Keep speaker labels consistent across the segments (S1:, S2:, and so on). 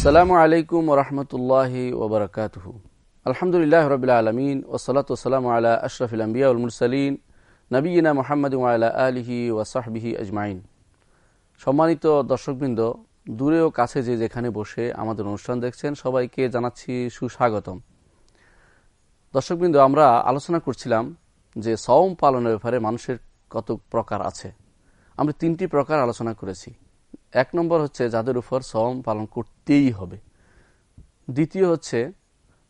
S1: আসসালামু আলাইকুম ওরহমতুল্লাহি ওবরাকাতহ আলহামদুলিল্লাহ রবিল আলমিন ওসলাত ওসালাম আলা আশরফিল আম্বিয়া উলমুরসালিন নবীনা মোহাম্মদ আলা আলিহি ওয়াসাহবিহি আজমাইন। সম্মানিত দর্শকবৃন্দ, দূরে ও কাছে যে যেখানে বসে আমাদের অনুষ্ঠান দেখছেন, সবাইকে জানাচ্ছি সুস্বাগতম। দর্শকবৃন্দ, আমরা আলোচনা করছিলাম যে সওম পালনের ব্যাপারে মানুষের কত প্রকার আছে। আমরা তিনটি প্রকার আলোচনা করেছি। এক নম্বর হচ্ছে যাদের উপর সওম পালন করতেই হবে। দ্বিতীয় হচ্ছে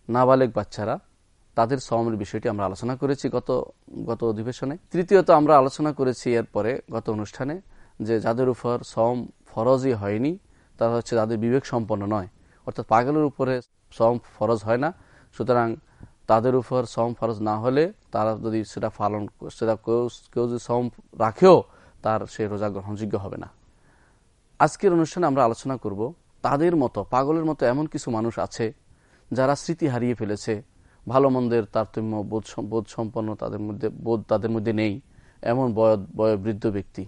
S1: নাবালেক বাচ্চারা, তাদের সওমের বিষয়টি আমরা আলোচনা করেছি গত গত অধিবেশনে। তৃতীয়ত আমরা আলোচনা করেছি এরপরে গত অনুষ্ঠানে যে যাদের উপর সওম ফরজই হয়নি, তারা হচ্ছে যাদের বিবেক সম্পন্ন নয়। অর্থাৎ পাগলের উপরে সওম ফরজ হয় না, সুতরাং তাদের উপর সম ফরজ না হলে তারা যদি সেটা পালন, সেটা কেউ কেউ যদি সম রাখেও, তার সে রোজা গ্রহণযোগ্য হবে না। আজকের অনুষ্ঠানে আমরা আলোচনা করব, তাদের মতো, পাগলের মতো এমন কিছু মানুষ আছে যারা স্মৃতি হারিয়ে ফেলেছে। ভালো মন্দের তারতম্য, বোধ বোধ সম্পন্ন তাদের মধ্যে, বোধ তাদের মধ্যে নেই। এমন বয় বয়োবৃদ্ধ ব্যক্তি।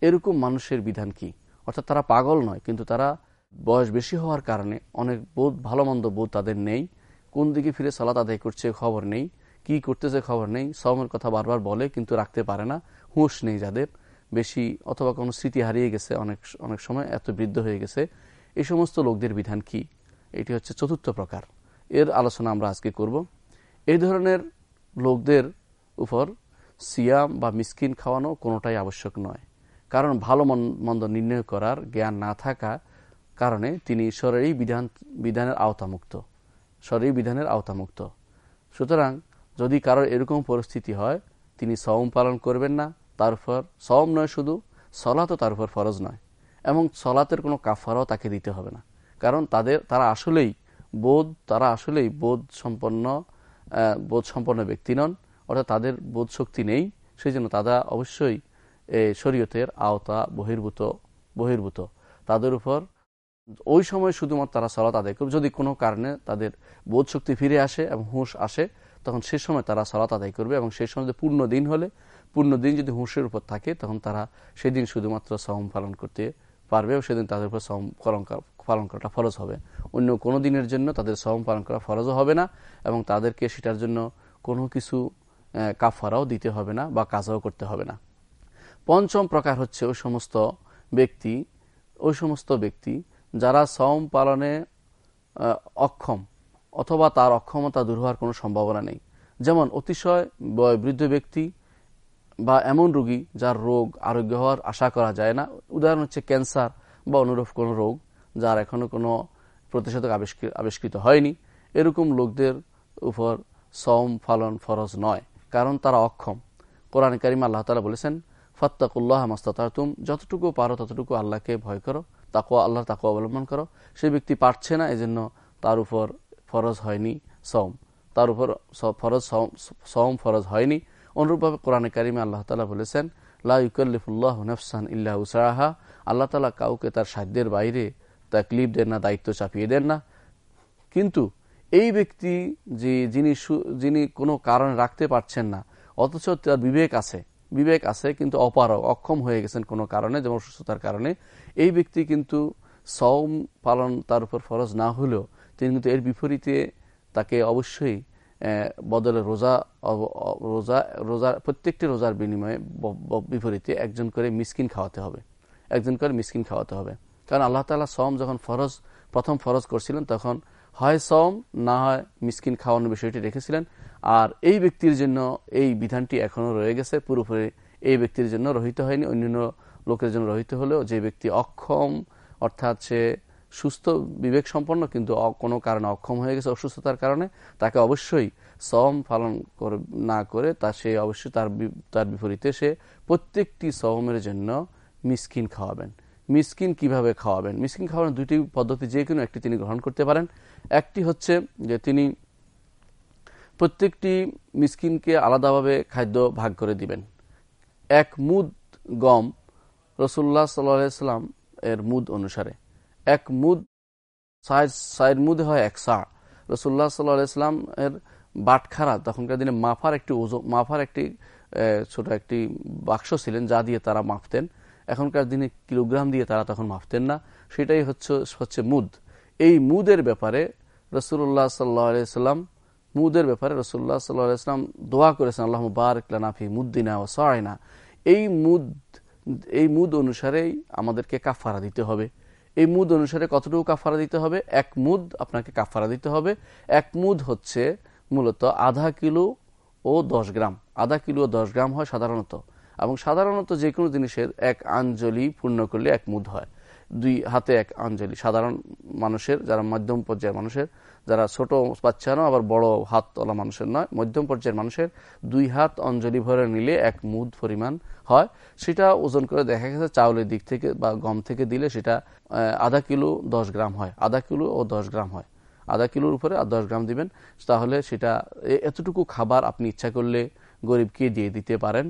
S1: এরকম মানুষের বিধান কি? অর্থাৎ তারা পাগল নয়, কিন্তু তারা বয়স বেশি হওয়ার কারণে অনেক বোধ, ভালো মন্দ বোধ তাদের নেই। কোন দিকে ফিরে সালাত আদায় করছে খবর নেই। কি করতেছে খবর নেই। সমের কথা বারবার বলে, কিন্তু রাখতে পারে না। হুঁশ নেই যাদের। বেশি অথবা কোনো স্মৃতি হারিয়ে গেছে অনেক অনেক সময়, এত বৃদ্ধ হয়ে গেছে। এই সমস্ত লোকদের বিধান কি? এটি হচ্ছে চতুর্থ প্রকার। এর আলোচনা আমরা আজকে করব। এই ধরনের লোকদের উপর সিয়াম বা মিসকিন খাওয়ানো কোনোটাই আবশ্যক নয়। কারণ ভালো মন্দ নির্ণয় করার জ্ঞান না থাকা কারণে তিনি ঈশ্বরেরই বিধান, বিধানের আওতামুক্ত। শরীর বিধানের আওতামুক্ত। সুতরাং যদি কারোর এরকম পরিস্থিতি হয়, তিনি সওম পালন করবেন না। তার উপর সওম নয় শুধু, সলাতও তার উপর ফরজ নয়। এবং সলাতের কোনো কাফারাও তাকে দিতে হবে না। কারণ তাদের, তারা আসলেই বোধ, তারা আসলেই বোধ সম্পন্ন বোধ সম্পন্ন ব্যক্তি নন। অর্থাৎ তাদের বোধ শক্তি নেই। সেই জন্য তারা অবশ্যই শরীয়তের আওতা বহির্ভূত বহির্ভূত। তাদের উপর ওই সময় শুধুমাত্র তারা সলাত আদায় করবে। যদি কোনো কারণে তাদের বোধ শক্তি ফিরে আসে এবং হুঁশ আসে, তখন সে সময় তারা সলাত আদায় করবে এবং সেই সময় পূর্ণ দিন হলে দিন যদি হুঁশের উপর থাকে, তখন তারা সেদিন শুধুমাত্র সম পালন করতে পারবে এবং সেদিন তাদের উপর সম পালন করাটা ফরজ হবে। অন্য কোনো দিনের জন্য তাদের সম পালন করা ফরজও হবে না এবং তাদেরকে সেটার জন্য কোনো কিছু কাফারাও দিতে হবে না বা কাজাও করতে হবে না। পঞ্চম প্রকার হচ্ছে ওই সমস্ত ব্যক্তি, ওই সমস্ত ব্যক্তি যারা সম পালনে অক্ষম অথবা তার অক্ষমতা দূর হওয়ার কোনো সম্ভাবনা নেই। যেমন অতিশয় বৃদ্ধ ব্যক্তি বা এমন রোগী যার রোগ আরোগ্য হওয়ার আশা করা যায় না। উদাহরণ হচ্ছে ক্যান্সার বা অনুরূপ কোনো রোগ যার এখনও কোনো প্রতিষেধক আবিষ্কৃত হয়নি। এরকম লোকদের উপর সম পালন ফরজ নয়, কারণ তারা অক্ষম। কোরআন করিম আল্লাহ তালা বলেছেন, ফত্তাকুল্লাহ মাস্তাতুম যতটুকু পারো ততটুকু আল্লাহকে ভয় করো তাকুয়া আল্লাহর তাকুয়া অবলম্বন করো। সেই ব্যক্তি পারছে না, এজন্য তার উপর ফরজ হয়নি সম তার উপর ফরজ সম ফরজ হয়নি। অনুরূপভাবে কোরআনে কারিমে আল্লাহ তালা বলেছেন লাউকল্লিফুল্লাহ নফসান ইল্লাহ উসাহা আল্লাহ তালা কাউকে তার সাধ্যের বাইরে তা তাকলিফ দেন না, দায়িত্ব চাপিয়ে দেন না। কিন্তু এই ব্যক্তি যে যিনি যিনি কোনো কারণে রাখতে পারছেন না, অথচ তার বিবেক আছে বিবেক আছে কিন্তু অপারক অক্ষম হয়ে গেছেন কোনো কারণে, যেমন অসুস্থতার কারণে, এই ব্যক্তি কিন্তু সম পালন তার উপর ফরজ না হলেও তিনি কিন্তু এর বিপরীতে তাকে অবশ্যই বদলে রোজা রোজা রোজা, প্রত্যেকটি রোজার বিনিময়ে বিপরীতে একজন করে মিসকিন খাওয়াতে হবে। একজন করে মিসকিন খাওয়াতে হবে। কারণ আল্লাহ তালা সম যখন ফরজ, প্রথম ফরজ করছিলেন, তখন হয় সম না হয় মিসকিন খাওয়ানোর বিষয়টি রেখেছিলেন। আর এই ব্যক্তির জন্য এই বিধানটি এখনও রয়ে গেছে। পুরোপুরি এই ব্যক্তির জন্য রহিত হয়নি, অন্যান্য লোকের জন্য রহিত হলেও যে ব্যক্তি অক্ষম, অর্থাৎ সে সুস্থ বিবেক সম্পন্ন কিন্তু কোনো কারণে অক্ষম হয়ে গেছে অসুস্থতার কারণে, তাকে অবশ্যই সম পালন না করে তা সে অবশ্যই তার তার বিপরীতে সে প্রত্যেকটি সহমের জন্য মিসকিন খাওয়াবেন। মিসকিন কীভাবে খাওয়াবেন? মিসকিন খাওয়ানোর দুটি পদ্ধতি যে কোনো একটি তিনি গ্রহণ করতে পারেন। একটি হচ্ছে যে তিনি প্রত্যেকটি মিসকিনকে আলাদাভাবে খাদ্য ভাগ করে দিবেন। এক মুদ গম, রসুল্লাহ সাল্লাম এর মুদ অনুসারে। এক মুদ সাইড মুদ হয় এক সা। রসুল্লাহ এর বাটখারা, তখনকার দিনে মাফার একটি মাফার একটি ছোট একটি বাক্স ছিলেন যা দিয়ে তারা মাপতেন। এখনকার দিনে কিলোগ্রাম দিয়ে তারা তখন মাপতেন না। সেটাই হচ্ছে হচ্ছে মুদ। এই মুদের ব্যাপারে রসুল্লাহ সাল্লাম, মুদের ব্যাপারে রসুল্লাহ সাল্লাম দোয়া করেছেন, আল্লাহ বারকলানাফি মুদ্দিনা ও সয়না। এই মুদ এই মুদ অনুসারেই আমাদেরকে কাফারা দিতে হবে। এই মুদ অনুসারে কতটুকু কাফারা দিতে হবে? এক মুদ আপনাকে কাফারা দিতে হবে। এক মুদ হচ্ছে মূলত আধা কিলো ও দশ গ্রাম। আধা কিলো ও দশ গ্রাম হয় সাধারণত। এবং সাধারণত যে কোনো জিনিসের এক আঞ্জলি পূর্ণ করলে এক মুদ হয়। দুই হাতে এক আঞ্জলি। সাধারণ মানুষের, যারা মধ্যম পর্যায়ের মানুষের, যারা ছোট বাচ্চারও আবার বড় হাতওয়ালা মানুষের নয়, মধ্যম পর্যায়ের মানুষের দুই হাত অঞ্জলি ভরে নিলে এক মুদ পরিমাণ হয়, সেটা ওজন করে দেখা গেছে চাউলের দিক থেকে বা গম থেকে দিলে সেটা আধা কিলো দশ গ্রাম হয়, আধা কিলো ও দশ গ্রাম হয়। আধা কিলোর উপরে আর দশ গ্রাম দিবেন, তাহলে সেটা এতটুকু খাবার আপনি ইচ্ছা করলে গরিবকে দিয়ে দিতে পারেন।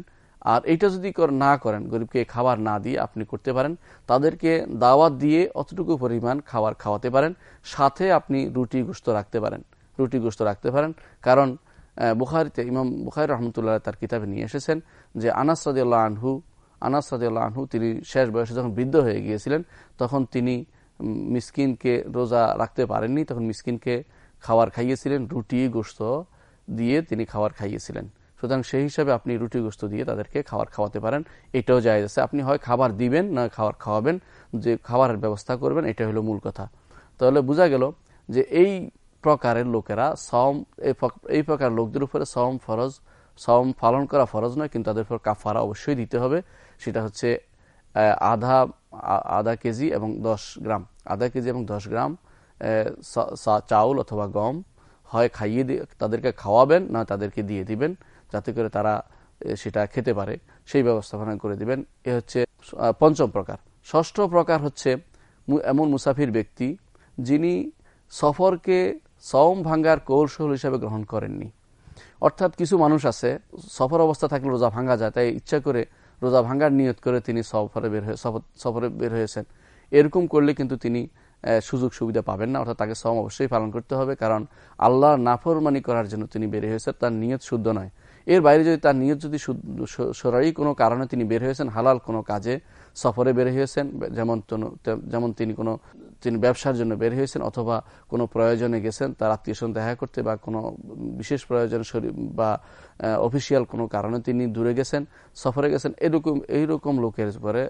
S1: আর এটা যদি না করেন, গরিবকে খাবার না দিয়ে আপনি করতে পারেন, তাদেরকে দাওয়াত দিয়ে অতটুকু পরিমাণ খাবার খাওয়াতে পারেন, সাথে আপনি রুটি গোস্ত রাখতে পারেন, রুটি গোস্ত রাখতে পারেন। কারণ বুখারিতে, ইমাম বুখারি রহমতুল্লাহ তার কিতাবে নিয়ে এসেছেন যে আনাস রাজিউল্লাহ আনহু, আনাস রাজিউল্লাহ আনহু তিনি শেষ বয়সে যখন বৃদ্ধ হয়ে গিয়েছিলেন, তখন তিনি মিসকিনকে রোজা রাখতে পারেননি, তখন মিসকিনকে খাবার খাইয়েছিলেন, রুটি গোস্ত দিয়ে তিনি খাবার খাইয়েছিলেন। সুতরাং সেই হিসাবে আপনি রুটি গোস্ত দিয়ে তাদেরকে খাবার খাওয়াতে পারেন, এটাও যায় আছে। আপনি হয় খাবার দিবেন না খাবার খাওয়াবেন, যে খাবারের ব্যবস্থা করবেন এটা হলো মূল কথা। তাহলে বোঝা গেল যে এই প্রকারের লোকেরা সম এই প্রকার লোকদের উপরে সম ফরজ সম পালন করা ফরজ নয়, কিন্তু তাদের উপর কাফারা অবশ্যই দিতে হবে। সেটা হচ্ছে আধা আধা কেজি এবং দশ গ্রাম। আধা কেজি এবং দশ গ্রাম চাউল অথবা গম হয়, খাইয়ে তাদেরকে খাওয়াবেন, না তাদেরকে দিয়ে দিবেন, যাতে করে তারা সেটা খেতে পারে। সেই ব্যবস্থাপনা করে দিবেন। এ হচ্ছে পঞ্চম প্রকার। ষষ্ঠ প্রকার হচ্ছে এমন মুসাফির ব্যক্তি যিনি সফরকে সম ভাঙ্গার কৌশল হিসাবে গ্রহণ করেননি। অর্থাৎ কিছু মানুষ আছে, সফর অবস্থা থাকলে রোজা ভাঙ্গা যায়, তাই ইচ্ছা করে রোজা ভাঙ্গার নিয়ত করে তিনি সফরে বের হয়ে, সফরে বের হয়েছেন। এরকম করলে কিন্তু তিনি সুযোগ সুবিধা পাবেন না, অর্থাৎ তাকে সম অবশ্যই পালন করতে হবে, কারণ আল্লাহ নাফরমানি করার জন্য তিনি বের হয়েছেন, তার নিয়ত শুদ্ধ নয়। এর বাইরে যদি তার নিয়ত যদি সরাই কোনো কারণে তিনি বের হয়েছেন, হালাল কোনো কাজে সফরে বের হয়েছেন, যেমন যেমন তিনি কোনো, তিনি ব্যবসার জন্য বের হয়েছেন অথবা কোনো প্রয়োজনে গেছেন, তার আত্মীয় স্বজন দেখা করতে বা কোনো বিশেষ প্রয়োজনে বা অফিসিয়াল কোনো কারণে তিনি দূরে গেছেন, সফরে গেছেন, এরকম, এইরকম লোকের পরে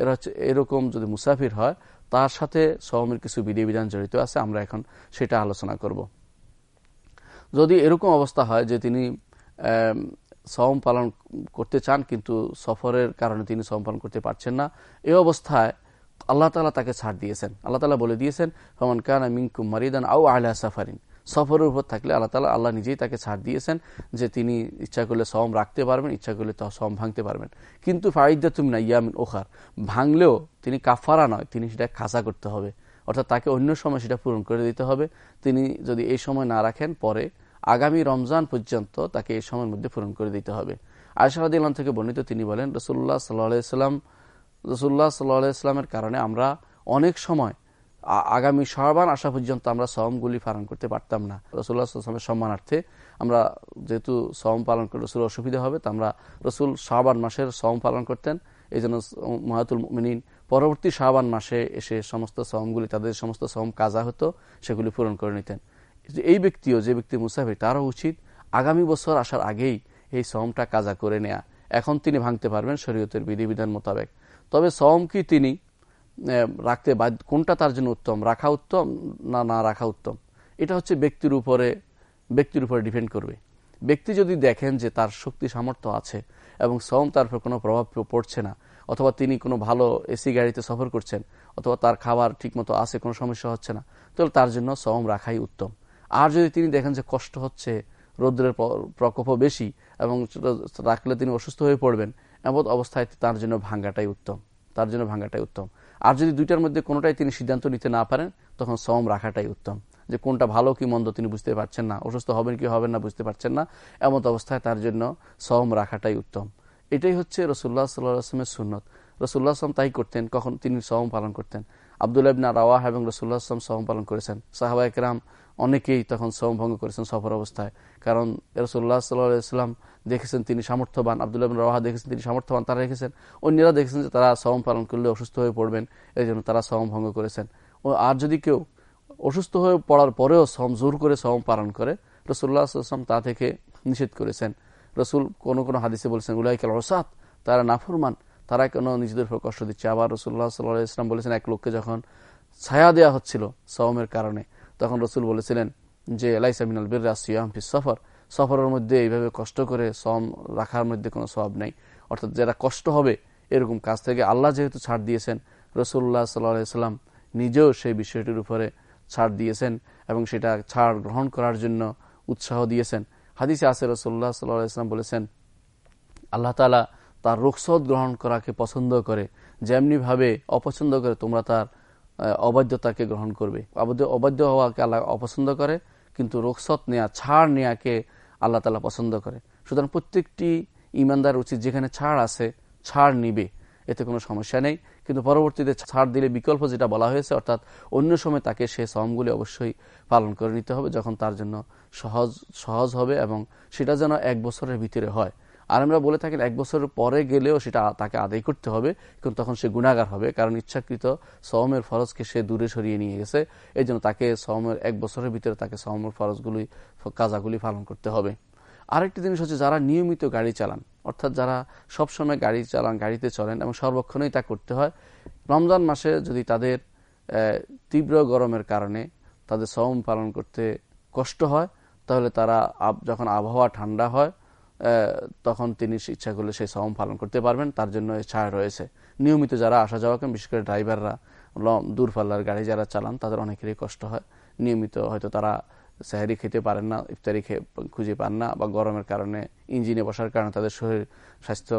S1: এরা হচ্ছে, এরকম যদি মুসাফির হয়, তার সাথে সহমের কিছু বিধিবিধান জড়িত আছে, আমরা এখন সেটা আলোচনা করব। যদি এরকম অবস্থা হয় যে তিনি সম পালন করতে চান, কিন্তু সফরের কারণে তিনি সম পালন করতে পারছেন না। এই অবস্থায় আল্লাহ তালা তাকে ছাড় দিয়েছেন। আল্লাহ তালা বলে দিয়েছেন, ফমান কানা মিঙ্কুম মারিদান আউ আল্লাহ সাফারিন। সফরের উপর থাকলে আল্লাহ তালা আল্লাহ নিজেই তাকে ছাড় দিয়েছেন যে তিনি ইচ্ছা করলে সম রাখতে পারবেন, ইচ্ছা করলে তা সম ভাঙতে পারবেন। কিন্তু ফাইদা তুমি না ইয়ামিন ওখার ভাঙলেও তিনি কাফারা নয়, তিনি সেটা খাসা করতে হবে। অর্থাৎ তাকে অন্য সময় সেটা পূরণ করে দিতে হবে। তিনি যদি এই সময় না রাখেন, পরে আগামী রমজান পর্যন্ত তাকে এই সময়ের মধ্যে পূরণ করে দিতে হবে। আয়সারাদ ইলাম থেকে বর্ণিত তিনি বলেন রসুল্লাহ সাল্লাহাম রসুল্লাহ সাল্লাহামের কারণে আমরা অনেক সময় আগামী সহবান আসা পর্যন্ত আমরা সমগুলি পালন করতে পারতাম না। রসুল্লাহামের সম্মানার্থে আমরা যেহেতু সম পালন করে রসুল অসুবিধা হবে, তা আমরা রসুল শাহবান মাসের সম পালন করতেন। এই জন্য মহাতুল মিনীন পরবর্তী শাহবান মাসে এসে সমস্ত সমগুলি তাদের সমস্ত সম কাজা হতো, সেগুলি পূরণ করে নিতেন। এই ব্যক্তিও যে ব্যক্তি মুসাফির, তারও উচিত আগামী বছর আসার আগেই এই সমটা কাজা করে নেয়া। এখন তিনি ভাঙতে পারবেন শরীয়তের বিধিবিধান মোতাবেক। তবে সম কি তিনি রাখতে কোনটা তার জন্য উত্তম, রাখা উত্তম না না রাখা উত্তম? এটা হচ্ছে ব্যক্তির উপরে ব্যক্তির উপরে ডিপেন্ড করবে। ব্যক্তি যদি দেখেন যে তার শক্তি সামর্থ্য আছে এবং সম তার উপর কোনো প্রভাব পড়ছে না, অথবা তিনি কোনো ভালো এসি গাড়িতে সফর করছেন, অথবা তার খাবার ঠিকমতো আছে, কোনো সমস্যা হচ্ছে না, তাহলে তার জন্য সম রাখাই উত্তম। আর যদি তিনি দেখেন যে কষ্ট হচ্ছে, রৌদ্রের প্রকোপ বেশি, এবং রাখলে তিনি অসুস্থ হয়ে পড়বেন এমন অবস্থায় তার জন্য ভাঙ্গাটাই উত্তম, তার জন্য ভাঙ্গাটাই উত্তম। আর যদি দুইটার মধ্যে কোনোটাই তিনি সিদ্ধান্ত নিতে না পারেন, তখন সম রাখাটাই উত্তম, যে কোনটা ভালো কি মন্দ তিনি বুঝতে পারছেন না, অসুস্থ হবেন কি হবেন না বুঝতে পারছেন না এমন অবস্থায় তার জন্য সম রাখাটাই উত্তম। এটাই হচ্ছে রসুল্লাহ সাল্লাহামের সুন্নত। রসুল্লাহ আসলাম তাই করতেন, কখন তিনি সম পালন করতেন। আবদুল্লাহ ইবনা রাওয়াহ এবং রসুল্লাহ আসলাম সম পালন করেছেন। সাহাবা একরাম অনেকেই তখন সম ভঙ্গ করেছেন সফর অবস্থায়। কারণ রসুল্লাহ সাল্লাহাম দেখেছেন তিনি সামর্থ্যবান, আবদুল্লাহ রাওয়াহা দেখেছেন তিনি সামর্থ্যবান, তারা রেখেছেন। অন্যরা দেখেছেন যে তারা সম পালন করলে অসুস্থ হয়ে পড়বেন এই জন্য তারা সম ভঙ্গ করেছেন। ও আর যদি কেউ অসুস্থ হয়ে পড়ার পরেও সম জোর করে সম পালন করে রসুল্লাহ আসলাম তা থেকে নিষেধ করেছেন। রসুল কোনো কোনো হাদিসে বলেছেন, উলাইকাল রসাদ তারা নাফরমান। তারা কেন নিজেদের উপর কষ্ট দিচ্ছে? আবার রসুল্লাহ সাল্লাহ ইসলাম বলেছেন, এক লোককে যখন ছায়া দেওয়া হচ্ছিল সওমের কারণে, তখন রসুল বলেছিলেন যে এলাইসামিনাল বীর রাসিয়ামফি সফর। সফরের মধ্যে এইভাবে কষ্ট করে সম রাখার মধ্যে কোনো সব নেই। অর্থাৎ যারা কষ্ট হবে, এরকম কাজ থেকে আল্লাহ যেহেতু ছাড় দিয়েছেন রসুল্লাহ সাল্লাহ নিজেও সেই বিষয়টির উপরে ছাড় দিয়েছেন এবং সেটা ছাড় গ্রহণ করার জন্য উৎসাহ দিয়েছেন। হাদিসে আসে রসুল্লাহ সাল্লাম বলেছেন, আল্লাহ তালা তার রুখসদ গ্রহণ করাকে পছন্দ করে, যেমনিভাবে অপছন্দ করে তোমরা তার অবাধ্যতাকে গ্রহণ করবে। অবাধ্য হওয়াকে আল্লাহ অপছন্দ করে, কিন্তু রোকসত নেয়া, ছাড় নেয়াকে আল্লাহ তালা পছন্দ করে। সুতরাং প্রত্যেকটি ইমানদার উচিত যেখানে ছাড় আছে, ছাড় নিবে। এতে কোনো সমস্যা নেই। কিন্তু পরবর্তীতে ছাড় দিলে বিকল্প যেটা বলা হয়েছে, অর্থাৎ অন্য সময় তাকে সে সমগুলি অবশ্যই পালন করে নিতে হবে, যখন তার জন্য সহজ সহজ হবে এবং সেটা যেন এক বছরের ভিতরে হয়। আর আমরা বলে থাকেন এক বছর পরে গেলেও সেটা তাকে আদায় করতে হবে, কিন্তু তখন সে গুণাগার হবে, কারণ ইচ্ছাকৃত সওমের ফরজকে সে দূরে সরিয়ে নিয়ে গেছে। এই জন্য তাকে সওমের এক বছরের ভিতরে তাকে সওমের ফরজগুলি, কাজাগুলি পালন করতে হবে। আরেকটি জিনিস হচ্ছে যারা নিয়মিত গাড়ি চালান, অর্থাৎ যারা সবসময় গাড়ি চালান, গাড়িতে চলেন এবং সর্বক্ষণই তা করতে হয়, রমজান মাসে যদি তাদের তীব্র গরমের কারণে তাদের সওম পালন করতে কষ্ট হয়, তাহলে তারা যখন আবহাওয়া ঠান্ডা হয় তখন তিনি ইচ্ছা করলে সেই সম পালন করতে পারবেন। তার জন্য ছাড় রয়েছে। নিয়মিত যারা আসা যাওয়া করেন, বিশেষ করে ড্রাইভাররা দূরপাল্লার গাড়ি যারা চালান, তাদের অনেকেরই কষ্ট হয়। নিয়মিত হয়তো তারা স্যাহারি খেতে পারেন না, ইফতারি খেয়ে খুঁজে পান না, বা গরমের কারণে ইঞ্জিনে বসার কারণে তাদের শরীর স্বাস্থ্য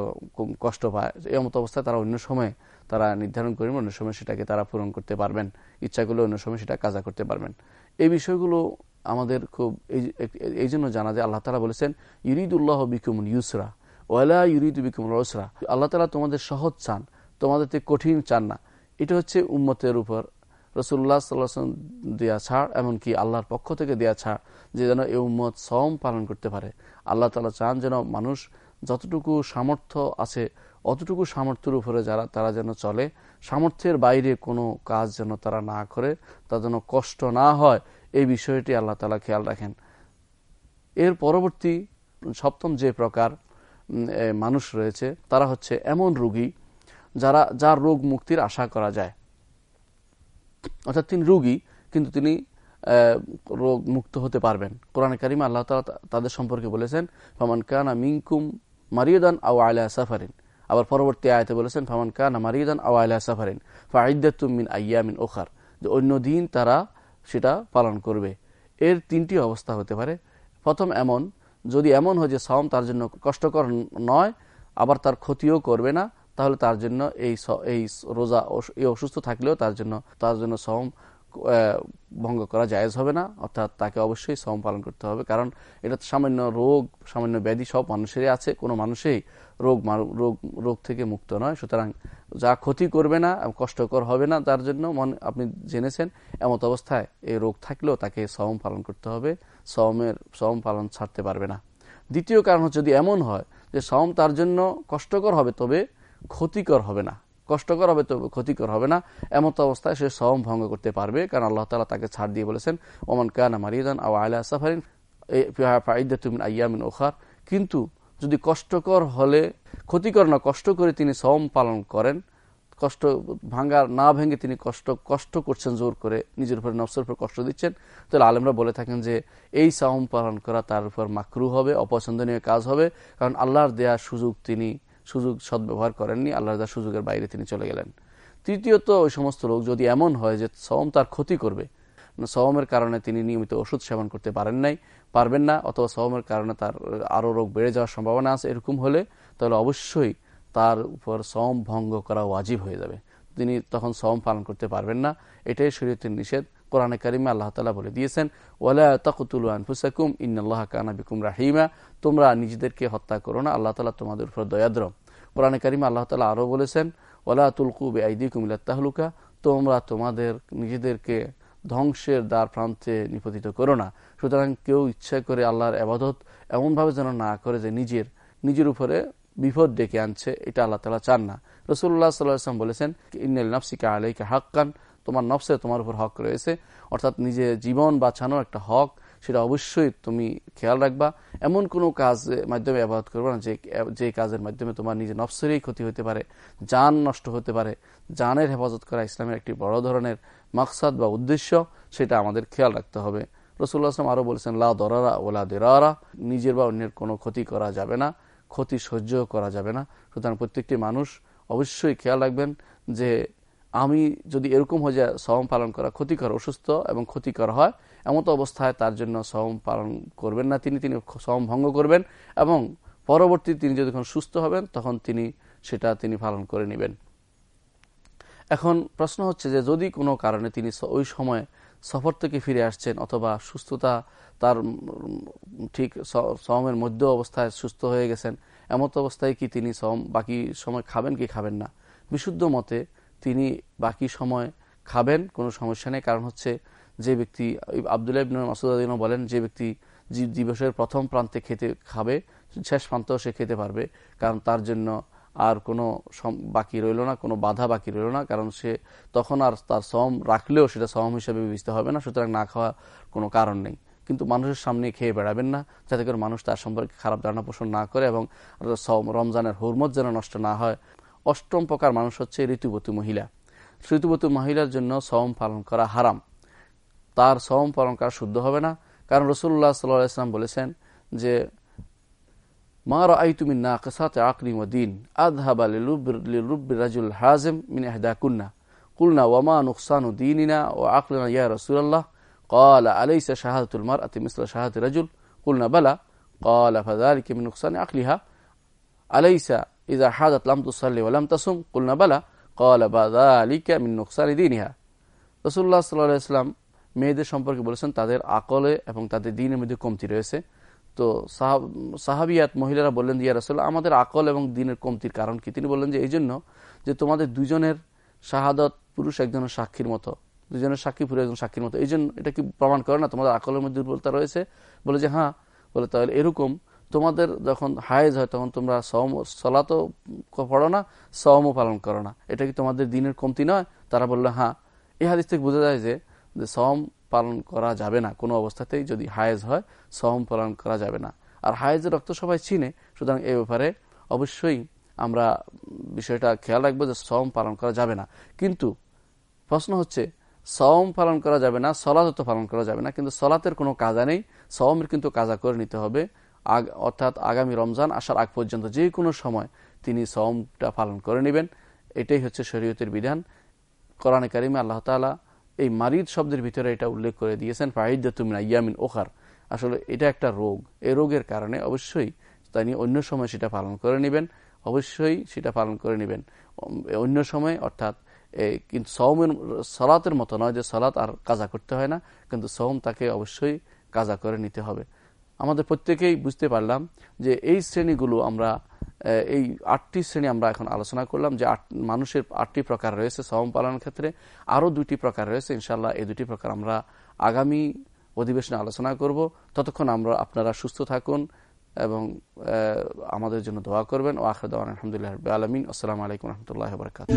S1: কষ্ট পায়। এই মতো অবস্থায় তারা অন্য সময় তারা নির্ধারণ করেন, অন্য সময় সেটাকে তারা পূরণ করতে পারবেন। ইচ্ছা করলে অন্য সময় সেটা কাজা করতে পারবেন। এই বিষয়গুলো আমাদের খুব এই জন্য জানা যায়, আল্লাহ তালা বলেছেন, ইউরিদুল্লাহ বিকুমুল ইউসরা ওয়ালা ইউরিদ বিকুমুল ওসরা আল্লাহ তালা তোমাদের সহজ চান, তোমাদের কঠিন চান না। এটা হচ্ছে উম্মতের উপর রসুল্লাহ সাল্লাম দেয়া ছাড়, এমনকি আল্লাহর পক্ষ থেকে দেওয়া ছাড়, যে যেন এই উম্মত সম পালন করতে পারে। আল্লাহ তালা চান যেন মানুষ যতটুকু সামর্থ্য আছে, অতটুকু সামর্থ্যের উপরে যারা, তারা যেন চলে। সামর্থ্যের বাইরে কোনো কাজ যেন তারা না করে, তা যেন কষ্ট না হয়, এই বিষয়টি আল্লাহ তালা খেয়াল রাখেন। এর পরবর্তী সপ্তম যে প্রকার মানুষ রয়েছে, তারা হচ্ছে এমন রোগী যারা, যার রোগ মুক্তির আশা করা যায়। অর্থাৎ তিনি রুগী, কিন্তু তিনি রোগ মুক্ত হতে পারবেন। কোরআন করিমা আল্লাহ তালা তাদের সম্পর্কে বলেছেন, ফমান কানা মিঙ্কুম মারিয়দান আও আলা সাফারিন। আবার পরবর্তী আয়তে বলেছেন, ফমান কানা মারিয়দান আও আলা সাফারিন ফাইদাতুমিন আয়ামিন ওখার যে অন্য দিন তারা সেটা পালন করবে। এর তিনটি অবস্থা হতে পারে। প্রথম এমন, যদি এমন হয় যে সাওম তার জন্য কষ্টকর নয়, আবার তার ক্ষতিও করবে না, তাহলে তার জন্য এই এই রোজা এই অসুস্থ থাকলেও তার জন্য তার জন্য সম ভঙ্গ করা জায়েজ হবে না, অর্থাৎ তাকে অবশ্যই শ্রম পালন করতে হবে, কারণ এটা সামান্য রোগ, সামান্য ব্যাধি সব মানুষেরই আছে, কোনো মানুষেই রোগ রোগ রোগ থেকে মুক্ত নয়। সুতরাং যা ক্ষতি করবে না কষ্টকর হবে না, তার জন্য মন, আপনি জেনেছেন, এমত অবস্থায় এই রোগ থাকলেও তাকে শ্রম পালন করতে হবে শ্রমের শ্রম পালন ছাড়তে পারবে না। দ্বিতীয় কারণ হচ্ছে যদি এমন হয় যে শ্রম তার জন্য কষ্টকর হবে, তবে ক্ষতিকর হবে না। কষ্টকর হবে, তবে ক্ষতিকর হবে না। এমত অবস্থায় সে সম ভঙ্গ করতে পারবে, কারণ আল্লাহ তালা তাকে ছাড় দিয়ে বলেছেন, ওমান কানা মারিদান আও আলা সাফারিন ফাইদাতুমিন আয়ামিন ওখার কিন্তু যদি কষ্টকর হলে, ক্ষতিকর না, কষ্ট করে তিনি সম পালন করেন, কষ্ট ভাঙ্গার না ভেঙে তিনি কষ্ট কষ্ট করছেন জোর করে, নিজের উপরে, নফসের উপর কষ্ট দিচ্ছেন, তাহলে আলেমরা বলে থাকেন যে, এই সাওম পালন করা তার উপর মাকরু হবে, অপছন্দনীয় কাজ হবে, কারণ আল্লাহর দেয়া সুযোগ তিনি সুযোগ সদ্ব্যবহার করেননি আল্লাহ তার সুযোগের বাইরে তিনি চলে গেলেন। তৃতীয়ত, ওই সমস্ত লোক যদি এমন হয় যে সওম তার ক্ষতি করবে, সওমের কারণে তিনি নিয়মিত ওষুধ সেবন করতে পারেন নাই, পারবেন না, অথবা সওমের কারণে তার আরও রোগ বেড়ে যাওয়ার সম্ভাবনা আছে, এরকম হলে তাহলে অবশ্যই তার উপর সম ভঙ্গ করা ওয়াজিব হয়ে যাবে। তিনি তখন সম পালন করতে পারবেন না, এটাই শরীয়তের নিষেধ। কোরআনে কারিমে আল্লাহ তালা বলে দিয়েছেন, ওয়ালা তাকুতুল আনফুসাকুম ইন্নআল্লাহ কানা বিকুম রাহিমা। তোমরা নিজেদেরকে হত্যা করো না, আল্লাহ তালা তোমাদের উপর দয়াদ্র কোরআনে কারিমে আল্লাহ তালা আরও বলেছেন ওলা তুলকু বে আইদি কুমিল্লাহলুকা তোমরা তোমাদের নিজেদেরকে ধ্বংসের দ্বার প্রান্তে নিপতিত করো না। সুতরাং কেউ ইচ্ছা করে আল্লাহর আবাদত এমনভাবে যেন না করে যে নিজের নিজের উপরে বিপদ ডেকে আনছে, এটা আল্লাহ তালা চান না। রসুল্লাহ সাল্লাম বলেছেন, ইন্নাল নাফসিকা আলাইকা হাক্কান। তোমার নফসে তোমার উপর হক রয়েছে। অর্থাৎ নিজে জীবন বাঁচানোর একটা হক, সেটা অবশ্যই তুমি খেয়াল রাখবা। এমন কোনো কাজ মাধ্যমে আবাদ করবে না, যে যে কাজের মাধ্যমে তোমার নিজের নফসেরই ক্ষতি হতে পারে যান নষ্ট হতে পারে। যানের হেফাজত করা ইসলামের একটি বড় ধরনের মাকসাদ বা উদ্দেশ্য, সেটা আমাদের খেয়াল রাখতে হবে। রসুল্লাহ আসলাম আরও বলেছেন, লা দরারা ওলা দেরারা নিজের বা অন্যের কোনো ক্ষতি করা যাবে না, ক্ষতি সহ্য করা যাবে না। সুতরাং প্রত্যেকটি মানুষ অবশ্যই খেয়াল রাখবেন যে আমি যদি এরকম হয়ে যায় সম পালন করা ক্ষতিকর, অসুস্থ এবং ক্ষতিকর হয়, এমত অবস্থায় তার জন্য সম পালন করবেন না। তিনি তিনি সম ভঙ্গ করবেন এবং পরবর্তী তিনি যখন সুস্থ হবেন, তখন তিনি সেটা তিনি পালন করে নেবেন। এখন প্রশ্ন হচ্ছে যে, যদি কোনো কারণে তিনি ওই সময় সফর থেকে ফিরে আসছেন অথবা সুস্থতা তার ঠিক সমের মধ্য অবস্থায় সুস্থ হয়ে গেছেন, এমত অবস্থায় কি তিনি সম বাকি সময় খাবেন কি খাবেন না? বিশুদ্ধ মতে তিনি বাকি সময় খাবেন, কোনো সমস্যা নেই। কারণ হচ্ছে যে ব্যক্তি, আবদুল্লাহ ইবিন বলেন, যে ব্যক্তি দিবসের প্রথম প্রান্তে খেতে খাবে, শেষ প্রান্তেও সে খেতে পারবে। কারণ তার জন্য আর কোনো বাকি রইল না, কোনো বাধা বাকি রইল না। কারণ সে তখন আর তার সম রাখলেও সেটা সম হিসেবে বিবেচিত হবে না, সুতরাং না খাওয়া কোনো কারণ নেই। কিন্তু মানুষের সামনে খেয়ে বেড়াবেন না, যাতে করে মানুষ তার সম্পর্কে খারাপ ধারণা পোষণ না করে এবং রমজানের হুরমত যেন নষ্ট না হয়। অষ্টম প্রকার মানুষ হচ্ছে ঋতুবতী মহিলা ঋতুবতী মহিলার জন্য সম পালন করা হারাম তার সম পালন করা শুদ্ধ হবে না কারণ রসুল্লাহ সাল্লাহ ইসলাম বলেছেন যে মা রাআইতু মিন নাকিসাতি আকলি ওয়া দীন আযহাবা লিলুব্বি রাজুল হাজিম মিন ইহদাকুন্না قلنا وما نقصان ديننا وعقلنا يا رسول الله قال أليس شهادة المرأة مثل شهادة الرجل قلنا بلى قال فذلك من نقصان عقلها أليس ইজা হাজাত লামতুসাল্লি আলাম তাসুম কুলনাবালা কলাবাদা আলিকা মিন নোকসানি দিনহা রসুল্লাহ সাল্লাহ মেয়েদের সম্পর্কে বলেছেন, তাদের আকলে এবং তাদের দিনের মধ্যে কমতি রয়েছে। তো সাহাবিয়াত মহিলারা বললেন ইয়া রাসোল্লাহ আমাদের আকল এবং দিনের কমতির কারণ কি? তিনি বললেন যে এই জন্য যে তোমাদের দুজনের শাহাদত পুরুষ একজনের সাক্ষীর মতো, দুজনের সাক্ষী পুরুষ একজন সাক্ষীর মতো এই জন্য এটা কি প্রমাণ করে না তোমাদের আকলের মধ্যে দুর্বলতা রয়েছে? বলে যে হ্যাঁ। বলে, তাহলে এরকম তোমাদের যখন হায়েজ হয়, তখন তোমরা সম সলাতো পড়ো না সমও পালন করো না। এটা কি তোমাদের দিনের কমতি নয়? তারা বলল হ্যাঁ। এই হাদিস থেকে বোঝা যায় যে সম পালন করা যাবে না কোনো অবস্থাতেই। যদি হায়েজ হয় সম পালন করা যাবে না। আর হায়েজের রক্ত সবাই চিনে, সুতরাং এই ব্যাপারে অবশ্যই আমরা বিষয়টা খেয়াল রাখব যে সম পালন করা যাবে না। কিন্তু প্রশ্ন হচ্ছে সম পালন করা যাবে না সলাত পালন করা যাবে না, কিন্তু সলাতের কোনো কাজা নেই। সমের কিন্তু কাজা করে নিতে হবে। অর্থাৎ আগামী রমজান আসার আগ পর্যন্ত যে কোনো সময় তিনি সমটা পালন করে নেবেন। এটাই হচ্ছে শরীয়তের বিধান। কোরআনে কারিমে আল্লাহ তালা এই মারিদ শব্দের ভিতরে এটা উল্লেখ করে দিয়েছেন ফাহিদুমিন ইয়ামিন ওখার আসলে এটা একটা রোগ। এই রোগের কারণে অবশ্যই তিনি অন্য সময় সেটা পালন করে নেবেন। অবশ্যই সেটা পালন করে নেবেন। অন্য সময় অর্থাৎ কিন্তু সৌমের সলাতের মতো নয় যে সলাত আর কাজা করতে হয় না, কিন্তু সৌম তাকে অবশ্যই কাজা করে নিতে হবে। আমাদের প্রত্যেকেই বুঝতে পারলাম যে এই শ্রেণীগুলো আমরা এই আটটি শ্রেণি আমরা এখন আলোচনা করলাম, যে আট, মানুষের আটটি প্রকার রয়েছে সম পালনের ক্ষেত্রে। আরও দুটি প্রকার রয়েছে ইনশাল্লাহ এই দুটি প্রকার আমরা আগামী অধিবেশনে আলোচনা করব। ততক্ষণ আমরা আপনারা সুস্থ থাকুন এবং আমাদের জন্য দোয়া করবেন। ও আখরদ আলহামদুলিল্লাহ আলমিন। আসসালামু আলাইকুম রহমতুল্লাহ বরকাত